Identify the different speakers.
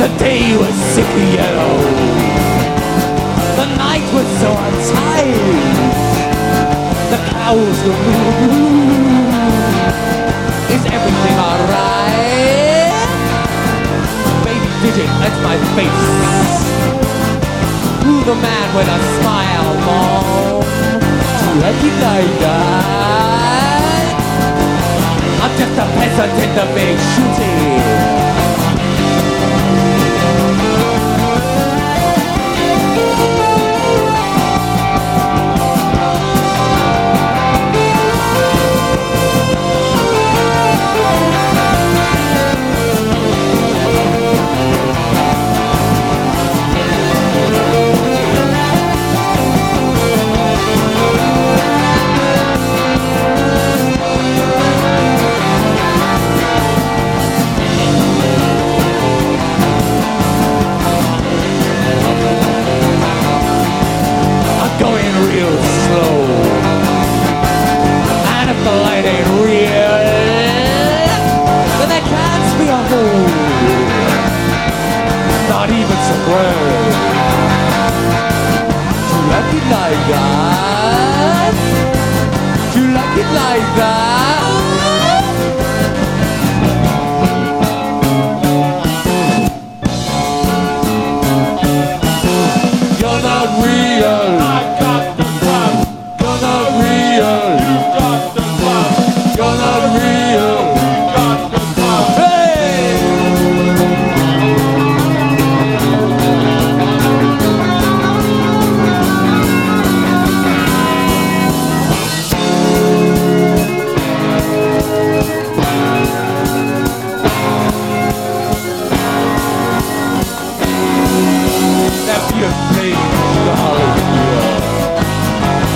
Speaker 1: The day was sick of old. The night was so untidy. The cows were moo Is everything alright? Baby digit, that's my face. Who the man with a smile, mom? Recognize? I'm just a peasant in the big shooting.